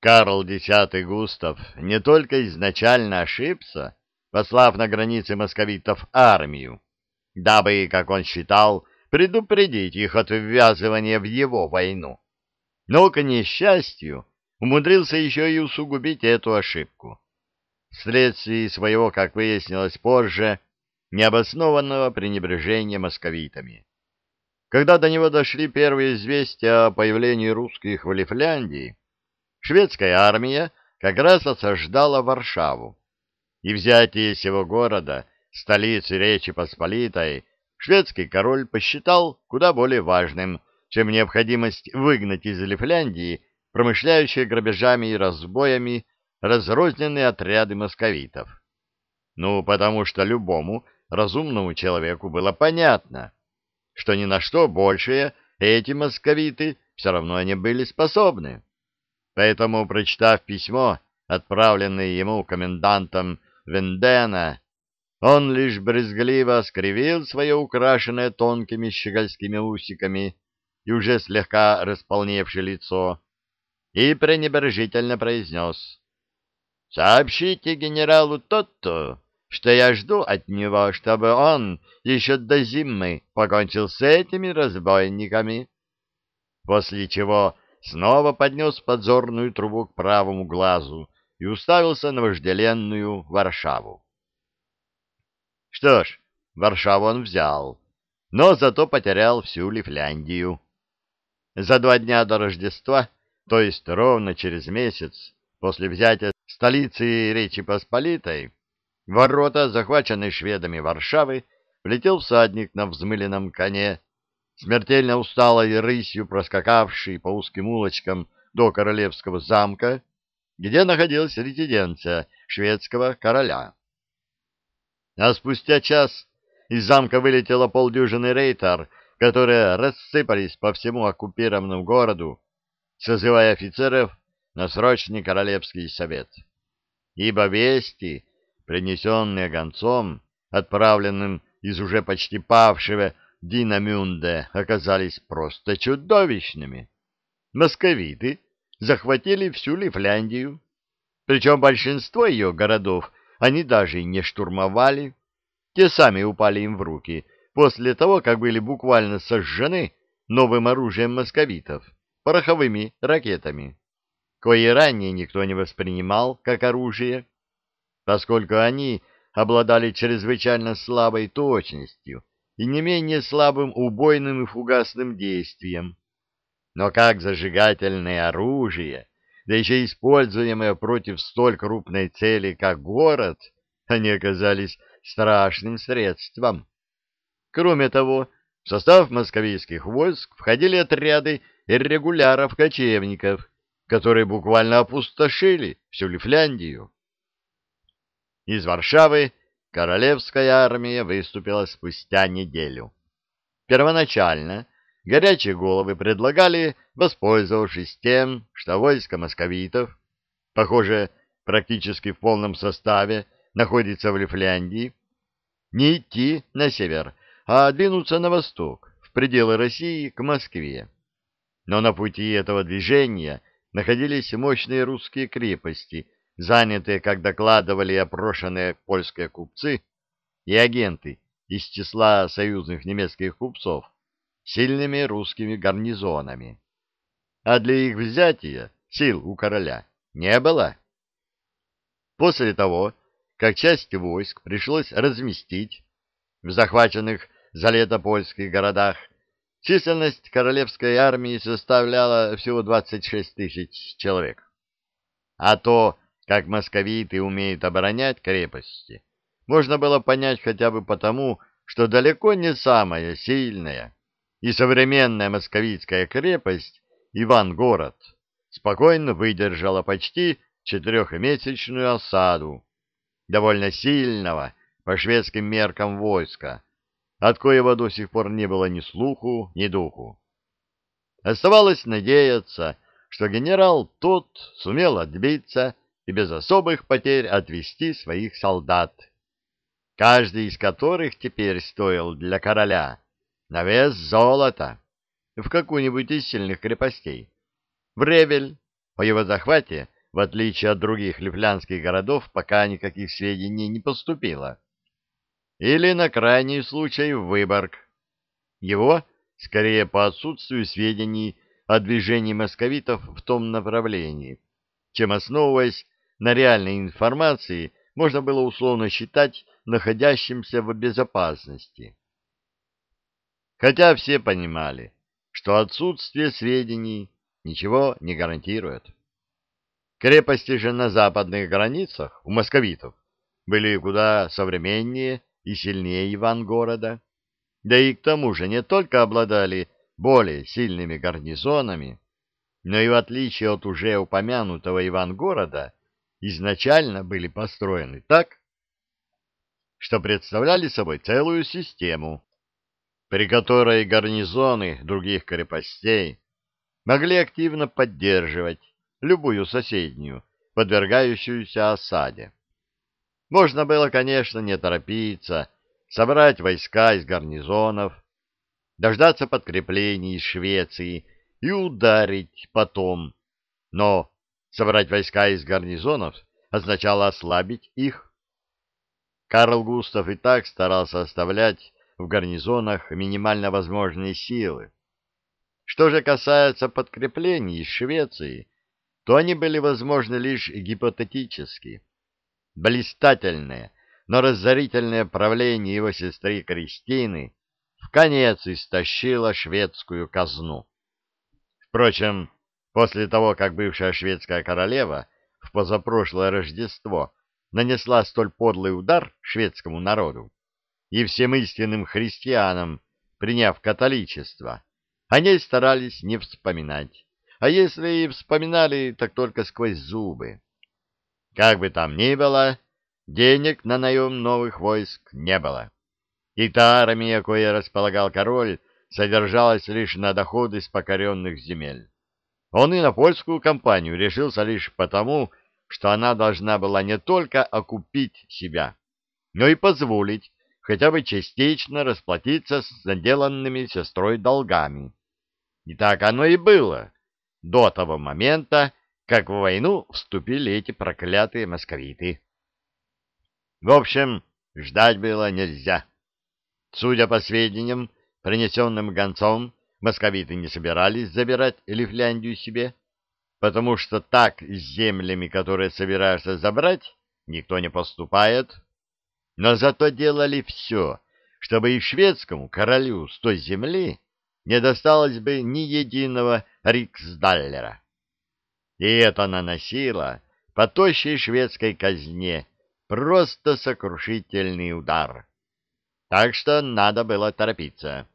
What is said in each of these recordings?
Карл X Густав не только изначально ошибся, послав на границе московитов армию, дабы, как он считал, предупредить их от ввязывания в его войну, но, к несчастью, умудрился еще и усугубить эту ошибку. Вследствие своего, как выяснилось позже, необоснованного пренебрежения московитами. Когда до него дошли первые известия о появлении русских в Лифляндии, шведская армия как раз осаждала Варшаву, и взятие сего города, столицы Речи Посполитой, шведский король посчитал куда более важным, чем необходимость выгнать из Лифляндии промышляющие грабежами и разбоями разрозненные отряды московитов. Ну, потому что любому разумному человеку было понятно, что ни на что большее эти московиты все равно не были способны. Поэтому, прочитав письмо, отправленное ему комендантом Вендена, он лишь брезгливо скривил свое украшенное тонкими щегольскими усиками и уже слегка располневшее лицо и пренебрежительно произнес «Сообщите генералу Тотто, что я жду от него, чтобы он еще до зимы покончил с этими разбойниками». После чего снова поднес подзорную трубу к правому глазу и уставился на вожделенную Варшаву. Что ж, Варшаву он взял, но зато потерял всю Лифляндию. За два дня до Рождества, то есть ровно через месяц после взятия столицы Речи Посполитой, в ворота, захваченной шведами Варшавы, влетел всадник на взмыленном коне, смертельно усталой рысью проскакавший по узким улочкам до королевского замка, где находилась резиденция шведского короля. А спустя час из замка вылетело полдюжины рейтар, которые рассыпались по всему оккупированному городу, созывая офицеров на срочный королевский совет. Ибо вести, принесенные гонцом, отправленным из уже почти павшего Дина Мюнде, оказались просто чудовищными. Московиты захватили всю Лифляндию, причем большинство ее городов они даже не штурмовали, те сами упали им в руки после того, как были буквально сожжены новым оружием московитов, пороховыми ракетами, кое ранее никто не воспринимал как оружие, поскольку они обладали чрезвычайно слабой точностью и не менее слабым убойным и фугасным действием. Но как зажигательное оружие, да еще используемое против столь крупной цели, как город, они оказались страшным средством. Кроме того, в состав московийских войск входили отряды иррегуляров-кочевников, которые буквально опустошили всю Лифляндию. Из Варшавы королевская армия выступила спустя неделю. Первоначально горячие головы предлагали, воспользовавшись тем, что войско московитов, похоже, практически в полном составе, находится в Лифляндии, не идти на север, а двинуться на восток, в пределы России, к Москве. Но на пути этого движения находились мощные русские крепости, занятые, как докладывали опрошенные польские купцы и агенты из числа союзных немецких купцов, сильными русскими гарнизонами. А для их взятия сил у короля не было. После того, как часть войск пришлось разместить в захваченных за лето польских городах, численность королевской армии составляла всего 26 тысяч человек. А то, как московиты умеют оборонять крепости, можно было понять хотя бы потому, что далеко не самая сильная и современная московитская крепость Ивангород спокойно выдержала почти четырехмесячную осаду довольно сильного по шведским меркам войска, от коего до сих пор не было ни слуху, ни духу. Оставалось надеяться, что генерал тот сумел отбиться и без особых потерь отвести своих солдат, каждый из которых теперь стоил для короля на вес золота в какую-нибудь из сильных крепостей, в Ревель, По его захвате, в отличие от других лифлянских городов, пока никаких сведений не поступило. Или, на крайний случай, в Выборг. Его, скорее по отсутствию сведений о движении московитов в том направлении, чем основываясь на реальной информации, можно было условно считать находящимся в безопасности. Хотя все понимали, что отсутствие сведений ничего не гарантирует. Крепости же на западных границах у московитов были куда современнее и сильнее Ивангорода, да и к тому же не только обладали более сильными гарнизонами, но и в отличие от уже упомянутого Ивангорода, изначально были построены так, что представляли собой целую систему, при которой гарнизоны других крепостей могли активно поддерживать любую соседнюю, подвергающуюся осаде. Можно было, конечно, не торопиться, собрать войска из гарнизонов, дождаться подкреплений из Швеции и ударить потом. Но собрать войска из гарнизонов означало ослабить их. Карл Густав и так старался оставлять в гарнизонах минимально возможные силы. Что же касается подкреплений из Швеции, то они были возможны лишь гипотетически. Блистательное, но разорительное правление его сестры Кристины в конец истощило шведскую казну. Впрочем, после того, как бывшая шведская королева в позапрошлое Рождество нанесла столь подлый удар шведскому народу и всем истинным христианам, приняв католичество, о ней старались не вспоминать, а если и вспоминали, так только сквозь зубы. Как бы там ни было, денег на наем новых войск не было. И та армия, кое располагал король, содержалась лишь на доходы с покоренных земель. Он и на польскую кампанию решился лишь потому, что она должна была не только окупить себя, но и позволить хотя бы частично расплатиться с наделанными сестрой долгами. И так оно и было до того момента, как в войну вступили эти проклятые московиты. В общем, ждать было нельзя. Судя по сведениям, принесенным гонцом, московиты не собирались забирать Лифляндию себе, потому что так с землями, которые собираешься забрать, никто не поступает. Но зато делали все, чтобы и шведскому королю с той земли не досталось бы ни единого риксдаллера. И это наносило по тощей шведской казне просто сокрушительный удар. Так что надо было торопиться.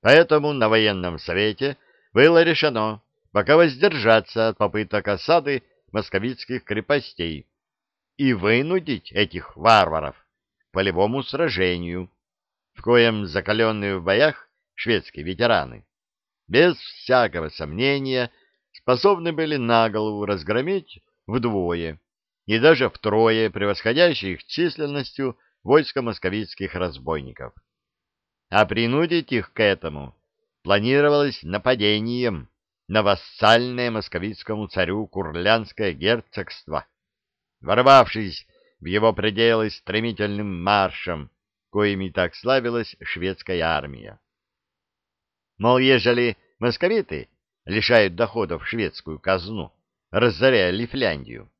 Поэтому на военном совете было решено пока воздержаться от попыток осады московицких крепостей и вынудить этих варваров к полевому сражению, в коем закаленные в боях шведские ветераны без всякого сомнения способны были на голову разгромить вдвое и даже втрое превосходящие их численностью войска московицких разбойников. А принудить их к этому планировалось нападением на вассальное московицкому царю Курлянское герцогство, ворвавшись в его пределы стремительным маршем, коими так славилась шведская армия. Мол, ежели московиты лишают доходов шведскую казну, разоряя Лифляндию,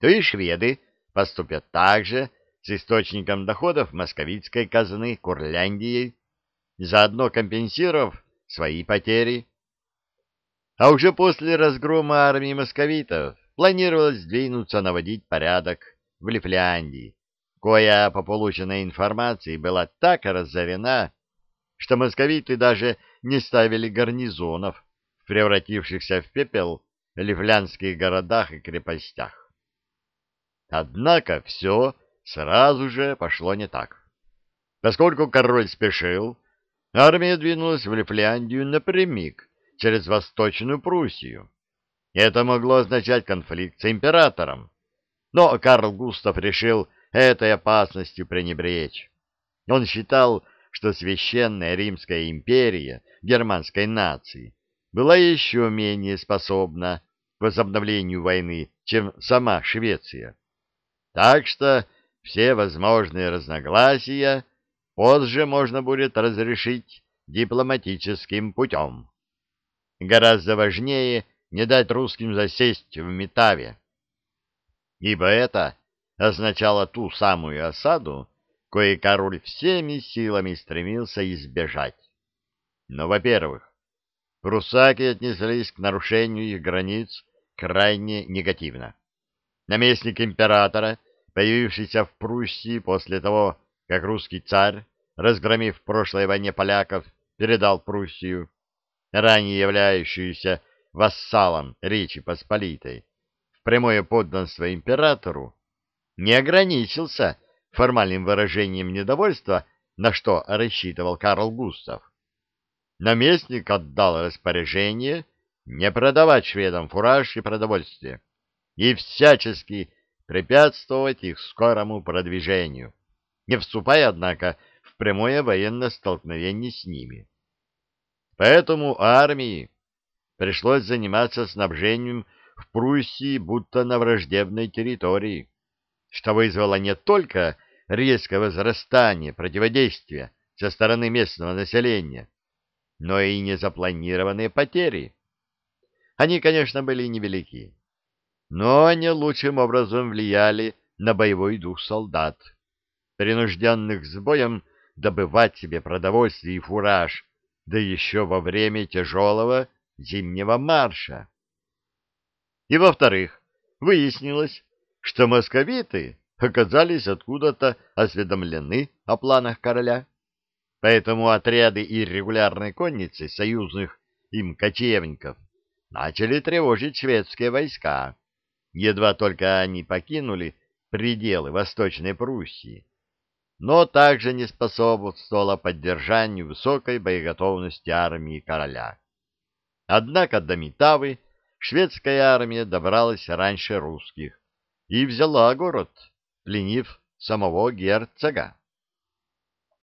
то и шведы поступят так же с источником доходов московицкой казны Курляндией, заодно компенсировав свои потери. А уже после разгрома армии московитов планировалось двинуться наводить порядок в Лифляндии, коя, по полученной информации, была так разорена, что московиты даже не ставили гарнизонов, превратившихся в пепел ливлянских городах и крепостях. Однако все сразу же пошло не так. Поскольку король спешил, армия двинулась в Лифляндию напрямик через Восточную Пруссию. Это могло означать конфликт с императором, но Карл Густав решил этой опасностью пренебречь. Он считал, что священная Римская империя германской нации была еще менее способна к возобновлению войны, чем сама Швеция. Так что все возможные разногласия позже можно будет разрешить дипломатическим путем. Гораздо важнее не дать русским засесть в Метаве. Ибо это означало ту самую осаду, кое король всеми силами стремился избежать. Но, во-первых, прусаки отнеслись к нарушению их границ крайне негативно. Наместник императора, появившийся в Пруссии после того, как русский царь, разгромив в прошлой войне поляков, передал Пруссию, ранее являющуюся вассалом Речи Посполитой, в прямое подданство императору, не ограничился формальным выражением недовольства, на что рассчитывал Карл Густав. Наместник отдал распоряжение не продавать шведам фураж и продовольствие и всячески препятствовать их скорому продвижению, не вступая, однако, в прямое военное столкновение с ними. Поэтому армии пришлось заниматься снабжением в Пруссии будто на враждебной территории, что вызвало не только резкое возрастание противодействия со стороны местного населения, но и незапланированные потери. Они, конечно, были невелики, но они лучшим образом влияли на боевой дух солдат, принужденных с боем добывать себе продовольствие и фураж, да еще во время тяжелого зимнего марша. И, во-вторых, выяснилось, что московиты оказались откуда-то осведомлены о планах короля, поэтому отряды и регулярной конницы союзных им кочевников начали тревожить шведские войска, едва только они покинули пределы Восточной Пруссии, но также не способствовало поддержанию высокой боеготовности армии короля. Однако до Митавы шведская армия добралась раньше русских и взяла город, пленив самого герцога.